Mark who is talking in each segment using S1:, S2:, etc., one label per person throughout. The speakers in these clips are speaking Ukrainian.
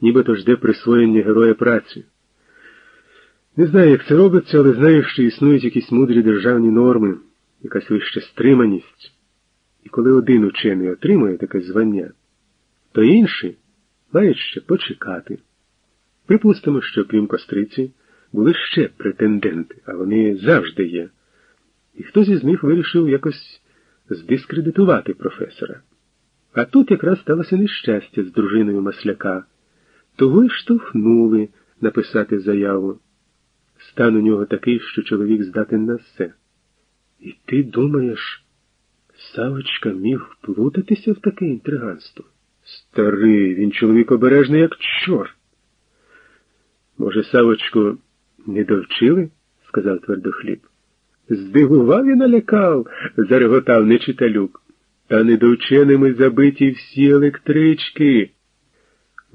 S1: нібито жде присвоєння героя праці. Не знаю, як це робиться, але знаю, що існують якісь мудрі державні норми, якась вища стриманість. І коли один учений отримує таке звання, то інші мають ще почекати. Припустимо, що крім костриці були ще претенденти, а вони завжди є. І хтось із них вирішив якось здискредитувати професора. А тут якраз сталося нещастя з дружиною Масляка. Того й штовхнули написати заяву. Стан у нього такий, що чоловік здатен на все. І ти думаєш, Савочка міг вплутатися в таке інтриганство? Старий, він чоловік обережний, як чорт. Може, Савочку не довчили? сказав твердохліб. Здивував і налякав, зареготав нечиталюк. Та недовченими забиті всі електрички.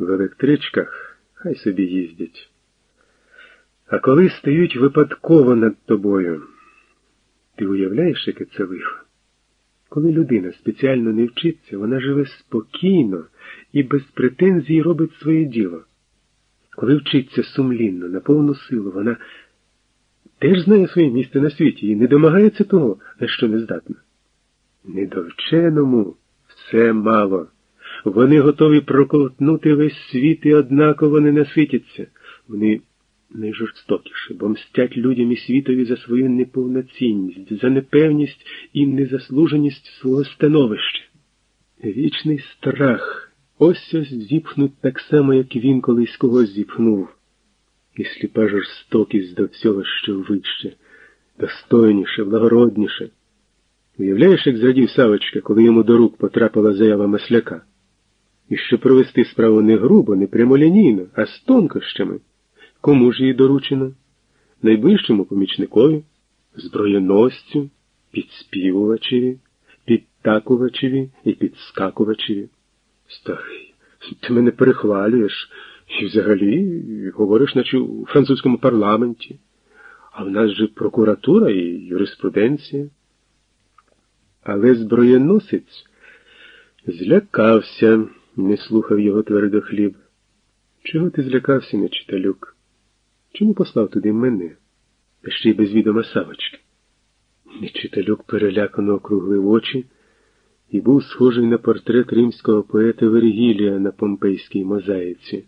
S1: В електричках хай собі їздять. А коли стають випадково над тобою, ти уявляєш, яке це лихо? Коли людина спеціально не вчиться, вона живе спокійно і без претензій робить своє діло. Коли вчиться сумлінно, на повну силу, вона теж знає своє місце на світі і не домагається того, на що не здатна. Недовченому все мало. Вони готові проковтнути весь світ і однаково не наситяться. Вони найжорстокіше, бо мстять людям і світові за свою неповноцінність, за непевність і незаслуженість свого становища. Вічний страх ось ось зіпхнуть так само, як він колись когось зіпхнув. І сліпа жорстокість до всього, що вище, достойніше, благородніше. Уявляєш, як зрадів Савочка, коли йому до рук потрапила заява масляка? І що провести справу не грубо, не прямолінійно, а з тонкощами. Кому ж її доручено? Найближчому помічникові, зброєносцю, підспівувачеві, підтакувачеві і підскакувачеві. Старий, ти мене перехвалюєш і взагалі говориш, наче у французькому парламенті. А в нас же прокуратура і юриспруденція. Але зброєносець злякався, не слухав його твердо хліб. Чого ти злякався, нечиталюк? Чому послав туди мене, та ще й без відома Савочки? Нечиталюк перелякано округлив очі і був схожий на портрет римського поета Вергілія на помпейській мозаїці.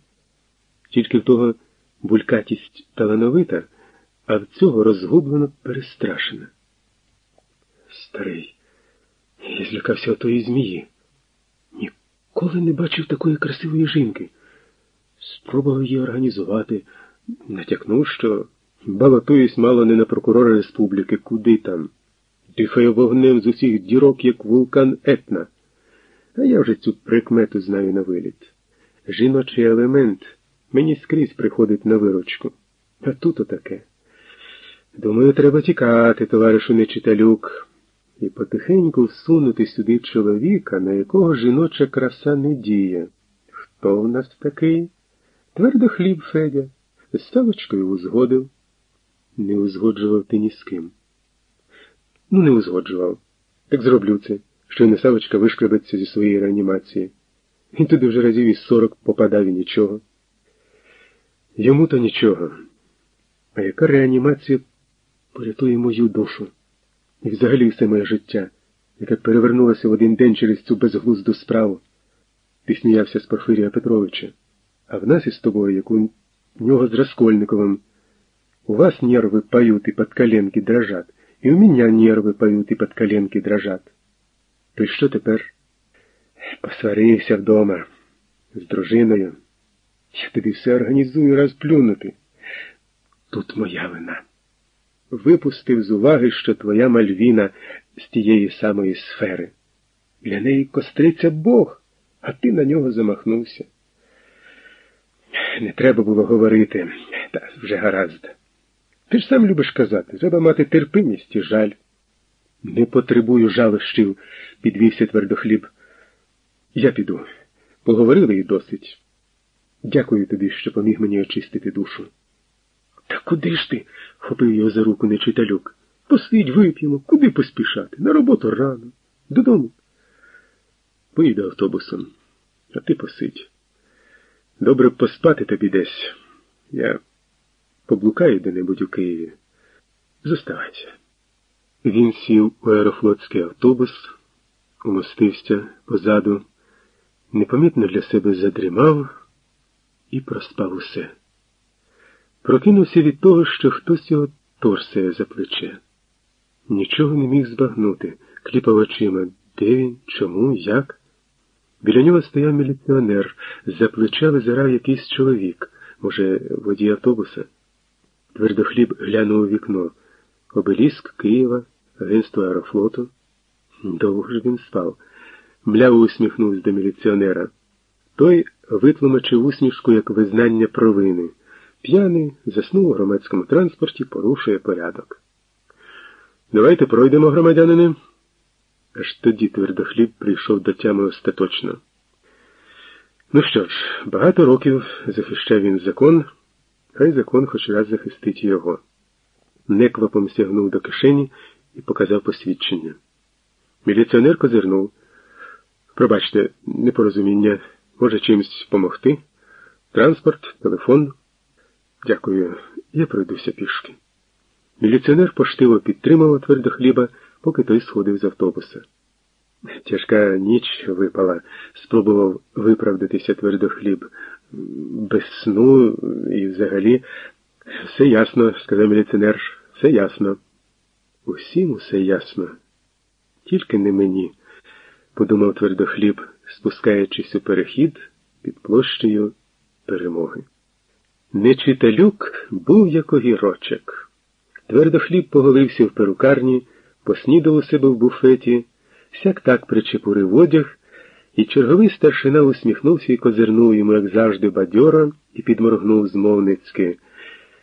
S1: Тільки в того булькатість талановита, а в цього розгублено перестрашена. Старий, я злякався отої змії. Ніколи не бачив такої красивої жінки. Спробував її організувати, натякнув, що балотуюсь мало не на прокурора республіки, куди там. Дихаю вогнем з усіх дірок, як вулкан Етна. А я вже цю прикмету знаю на виліт. Жіночий елемент мені скрізь приходить на виручку. А тут отаке. Думаю, треба тікати, товаришу Нечиталюк, і потихеньку всунути сюди чоловіка, на якого жіноча краса не діє. Хто в нас такий? Твердо хліб Федя. З Савочкою узгодив. Не узгоджував ти ні з ким. Ну, не узгоджував. Так зроблю це, що не Савочка вишкребеться зі своєї реанімації. Він туди вже разів із сорок попадав і нічого. Йому то нічого. А яка реанімація порятує мою душу? І взагалі все моє життя, яке перевернулося в один день через цю безглузду справу. Ти сміявся з Порфирія Петровича, а в нас із тобою, як у нього з Раскольниковым. У вас нервы поют и под коленки дрожат, и у меня нервы поют и под коленки дрожат. То й що тепер? Посварився вдома з дружиною. Я тобі все організую раз плюнути. Тут моя вина. Випустив з уваги, що твоя Мальвіна з тієї самої сфери. Для неї костриця Бог, а ти на нього замахнувся. Не треба було говорити, та вже гаразд. Ти ж сам любиш казати, треба мати терпимість і жаль. Не потребую жалощів, підвівся твердохліб. Я піду. Поговорили і досить. Дякую тобі, що поміг мені очистити душу. Та куди ж ти? хопив його за руку нечиталюк. Посидь, вип'ємо, куди поспішати? На роботу рано. Додому. Поїду автобусом, а ти посидь. Добре б поспати тобі десь. Я поблукаю де-небудь у Києві. Зоставайся. Він сів у аерофлотський автобус, умостився позаду, непомітно для себе задрімав і проспав усе. Прокинувся від того, що хтось його торсає за плече. Нічого не міг збагнути, кліпав очима. Де він, чому, як? Біля нього стояв міліціонер, за плеча визирав якийсь чоловік, може, водій автобуса. Твердохліб глянув у вікно. Обеліск Києва, агентство аерофлоту. Довго ж він спав. Мляво усміхнувся до міліціонера. Той витлумачив усмішку як визнання провини. П'яний заснув у громадському транспорті, порушує порядок. Давайте пройдемо, громадянини. Аж тоді твердохліб прийшов до тями остаточно. Ну що ж, багато років захищав він закон, хай закон хоч раз захистить його. Неквапом сягнув до кишені і показав посвідчення. Міліціонер козирнув. Пробачте, непорозуміння, може чимось помогти? Транспорт, телефон. Дякую, я пройдуся пішки. Міліціонер поштиво підтримав твердохліба, поки той сходив з автобуса. Тяжка ніч випала, спробував виправдатися твердохліб. Без сну і взагалі. Все ясно, сказав міліціонер, все ясно. Усім усе ясно. Тільки не мені, подумав твердохліб, спускаючись у перехід під площею перемоги. Нечиталюк був як огірочок. Твердохліб поголився в перукарні, поснідав у себе в буфеті, сяк так причепурив одяг, і черговий старшина усміхнувся і козирнув йому, як завжди, бадьоро, і підморгнув змовницьки.